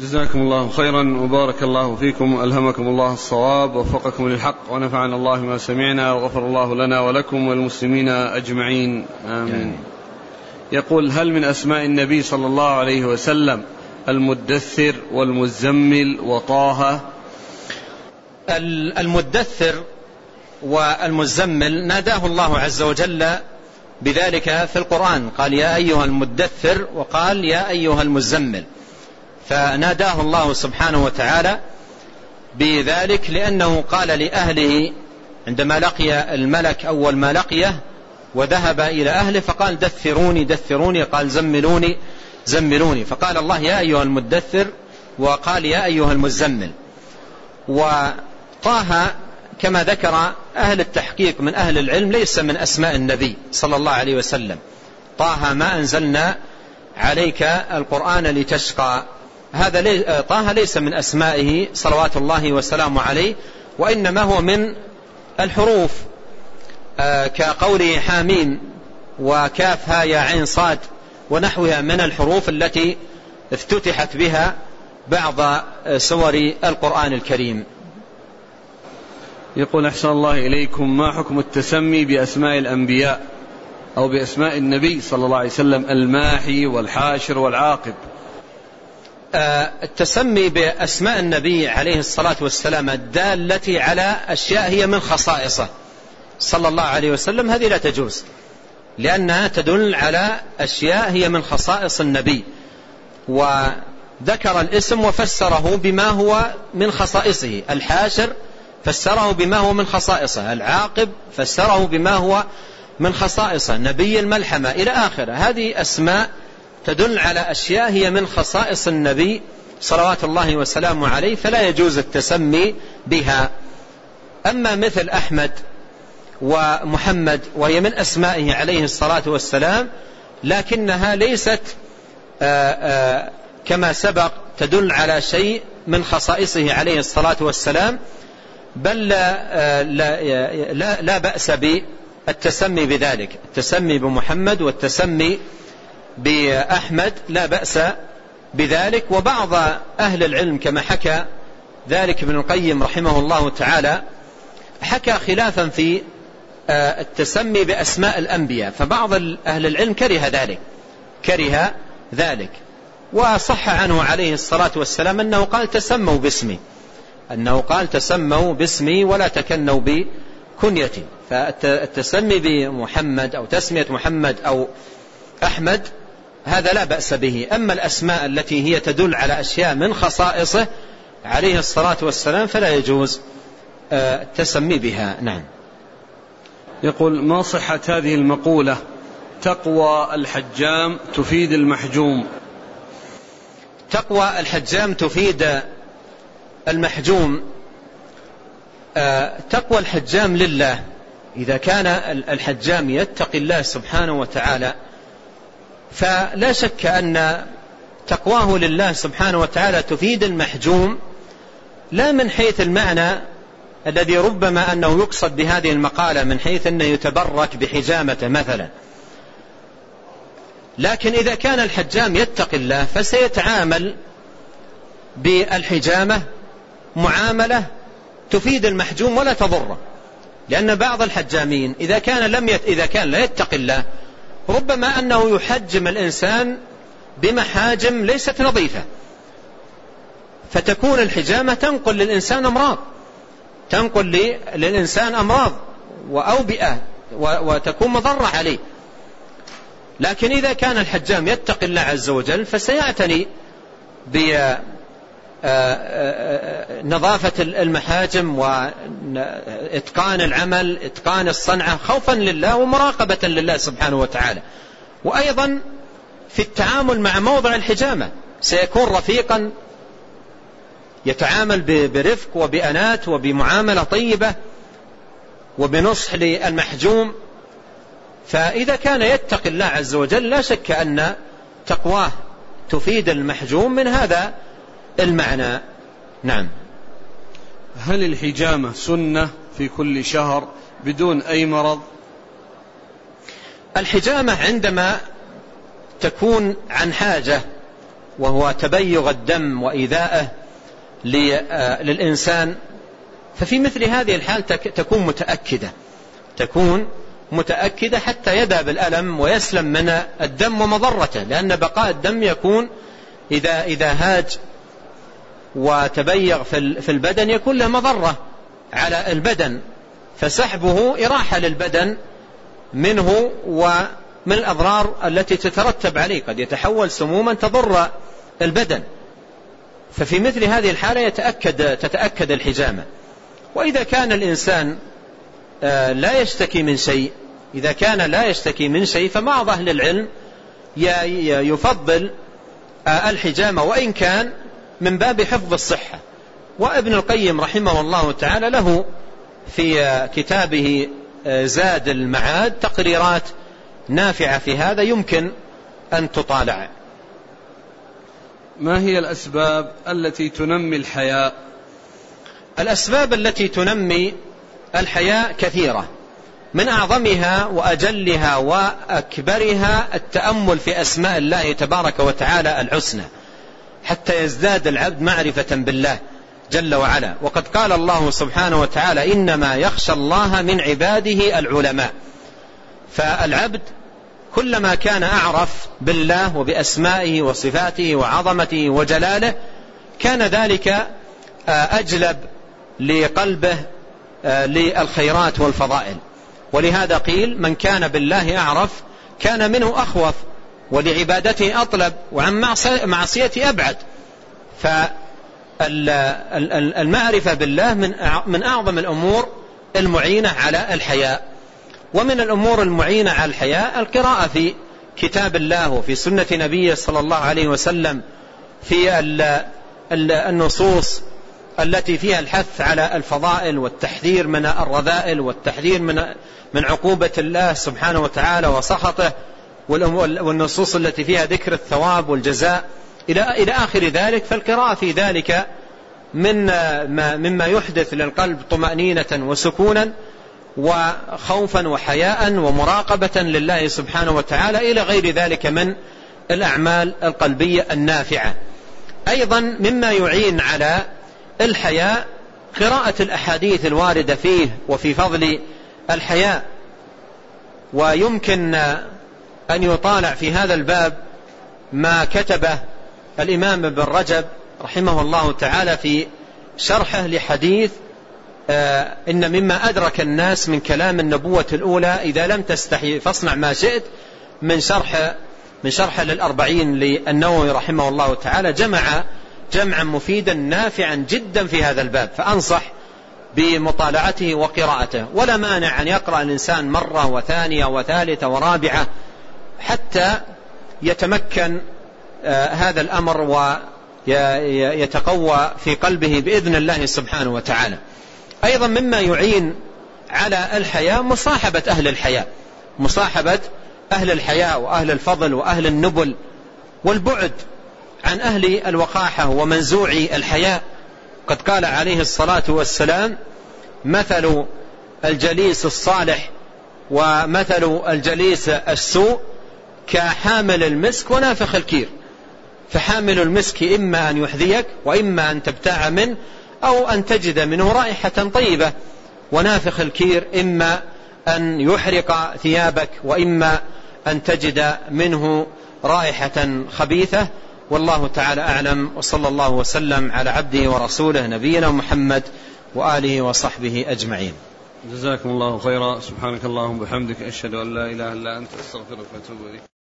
جزاكم الله خيرا وبارك الله فيكم ألهمكم الله الصواب ووفقكم للحق ونفعنا الله ما سمعنا وغفر الله لنا ولكم والمسلمين أجمعين. آمين. يقول هل من أسماء النبي صلى الله عليه وسلم المدثر والمزمل وطه المدثر والمزمل ناداه الله عز وجل بذلك في القرآن. قال يا أيها المدثر وقال يا أيها المزمل. فناداه الله سبحانه وتعالى بذلك لأنه قال لأهله عندما لقي الملك أول ما لقيه وذهب إلى أهله فقال دثروني دثروني قال زملوني زملوني. فقال الله يا أيها المدثر وقال يا أيها المزمل. وطه كما ذكر أهل التحقيق من أهل العلم ليس من أسماء النبي صلى الله عليه وسلم. طه ما أنزلنا عليك القرآن لتشقى. هذا لي طه ليس من أسمائه صلوات الله وسلامه عليه وإنما هو من الحروف. آه، كقوله حاميم وكاف ها يا عين صاد ونحوها من الحروف التي افتتحت بها بعض سور القرآن الكريم. يقول أحسن الله إليكم ما حكم التسمي بأسماء الأنبياء أو بأسماء النبي صلى الله عليه وسلم؟ الماحي والحاشر والعاقب. آه، التسمي بأسماء النبي عليه الصلاة والسلام الدالة على أشياء هي من خصائصه. صلى الله عليه وسلم هذه لا تجوز لأنها تدل على أشياء هي من خصائص النبي. وذكر الاسم وفسره بما هو من خصائصه. الحاشر فسره بما هو من خصائصه. العاقب فسره بما هو من خصائصه. نبي الملحمة إلى آخره. هذه أسماء تدل على أشياء هي من خصائص النبي صلوات الله وسلامه عليه فلا يجوز التسمي بها. أما مثل أحمد ومحمد وهي من أسمائه عليه الصلاة والسلام لكنها ليست آآ آآ كما سبق تدل على شيء من خصائصه عليه الصلاة والسلام بل لا, لا, لا, لا بأس بالتسمي بذلك. التسمي بمحمد والتسمي بأحمد لا بأس بذلك وبعض أهل العلم كما حكى ذلك ابن القيم رحمه الله تعالى حكى خلافا في آه، التسمي بأسماء الأنبياء فبعض أهل العلم كره ذلك كره ذلك وصح عنه عليه الصلاة والسلام أنه قال تسموا باسمي أنه قال تسموا باسمي ولا تكنوا بكنيتي فالتسمي بمحمد أو تسمية محمد أو أحمد هذا لا بأس به. أما الأسماء التي هي تدل على أشياء من خصائصه عليه الصلاة والسلام فلا يجوز آه، التسمي بها. نعم. يقول ما صحة هذه المقولة؟ تقوى الحجام تفيد المحجوم. تقوى الحجام تفيد المحجوم. آه، تقوى الحجام لله. إذا كان الحجام يتقي الله سبحانه وتعالى فلا شك أن تقواه لله سبحانه وتعالى تفيد المحجوم لا من حيث المعنى الذي ربما أنه يقصد بهذه المقالة من حيث أنه يتبرك بحجامته مثلا. لكن إذا كان الحجام يتقي الله فسيتعامل بالحجامة معاملة تفيد المحجوم ولا تضره. لأن بعض الحجامين إذا كان لم يت... إذا كان لا يتقي الله ربما أنه يحجم الإنسان بمحاجم ليست نظيفة. فتكون الحجامة تنقل للإنسان أمراض. تنقل للإنسان أمراض وأوبئة وتكون مضرة عليه. لكن إذا كان الحجام يتقي الله عز وجل فسيعتني آه، آه، آه، المحاجم وإتقان العمل إتقان الصنعة خوفا لله ومراقبة لله سبحانه وتعالى. وأيضا في التعامل مع موضع الحجامة سيكون رفيقا يتعامل برفق وبأنات وبمعاملة طيبة وبنصح للمحجوم. فإذا كان يتقي الله عز وجل لا شك أن تقواه تفيد المحجوم من هذا المعنى. نعم. هل الحجامة سنة في كل شهر بدون أي مرض؟ الحجامة عندما تكون عن حاجة وهو تبيغ الدم وإيذاءه للإنسان ففي مثل هذه الحال تكون متأكدة. تكون متأكدة حتى يذهب الألم ويسلم من الدم ومضرته لأن بقاء الدم يكون إذا, إذا هاج وتبيغ في البدن يكون له مضرة على البدن فسحبه إراحة للبدن منه ومن الأضرار التي تترتب عليه قد يتحول سموما تضر البدن. ففي مثل هذه الحالة يتأكد تتأكد الحجامة. وإذا كان الإنسان آه، لا يشتكي من شيء إذا كان لا يشتكي من شيء فبعض أهل العلم يفضل آه، الحجامة. وإن كان من باب حفظ الصحة. وابن القيم رحمه الله تعالى له في آه، كتابه زاد المعاد تقريرات نافعة في هذا يمكن أن تطالع. ما هي الأسباب التي تنمي الحياء؟ الأسباب التي تنمي الحياء كثيرة. من أعظمها وأجلها وأكبرها التأمل في أسماء الله تبارك وتعالى الحسنى. حتى يزداد العبد معرفة بالله جل وعلا. وقد قال الله سبحانه وتعالى إنما يخشى الله من عباده العلماء. فالعبد كلما كان أعرف بالله وبأسمائه وصفاته وعظمته وجلاله كان ذلك آه، أجلب لقلبه آه، للخيرات والفضائل. ولهذا قيل من كان بالله أعرف كان منه أخوف. ولعبادته أطلب وعن معصيته أبعد. فالمعرفة بالله من أعظم الأمور المعينة على الحياء. ومن الأمور المعينة على الحياء القراءة في كتاب الله وفي سنة نبيه صلى الله عليه وسلم في النصوص التي فيها الحث على الفضائل والتحذير من الرذائل والتحذير من من عقوبة الله سبحانه وتعالى وسخطه والنصوص التي فيها ذكر الثواب والجزاء. إلى إلى آخر ذلك فالقراءة في ذلك من ما مما يحدث للقلب طمأنينة وسكونا وخوفا وحياء ومراقبة لله سبحانه وتعالى إلى غير ذلك من الأعمال القلبية النافعة. أيضا مما يعين على الحياء قراءة الأحاديث الواردة فيه وفي فضل الحياء. ويمكن أن يطالع في هذا الباب ما كتبه الإمام ابن رجب رحمه الله تعالى في شرحه لحديث آه، إن مما أدرك الناس من كلام النبوة الأولى إذا لم تستحي فاصنع ما شئت من شرح من شرح للأربعين للنووي رحمه الله تعالى جمع جمعا مفيدا نافعا جدا في هذا الباب فأنصح بمطالعته وقراءته. ولا مانع أن يقرأ الإنسان مرة وثانية وثالثة ورابعة حتى يتمكن آه، هذا الأمر ويتقوى في قلبه بإذن الله سبحانه وتعالى. أيضا مما يعين على الحياة مصاحبة أهل الحياة. مصاحبة أهل الحياة وأهل الفضل وأهل النبل والبعد عن أهل الوقاحة ومنزوعي الحياء قد قال عليه الصلاة والسلام مثل الجليس الصالح ومثل الجليس السوء كحامل المسك ونافخ الكير. فحامل المسك إما أن يحذيك وإما أن تبتاع منه أو أن تجد منه رائحة طيبة. ونافخ الكير إما أن يحرق ثيابك وإما أن تجد منه رائحة خبيثة. والله تعالى أعلم. وصلى الله وسلم على عبده ورسوله نبينا محمد وآله وصحبه أجمعين. جزاكم الله خيرا. سبحانك اللهم وبحمدك أشهد أن لا إله إلا أنت أستغفرك وأتوب إليك.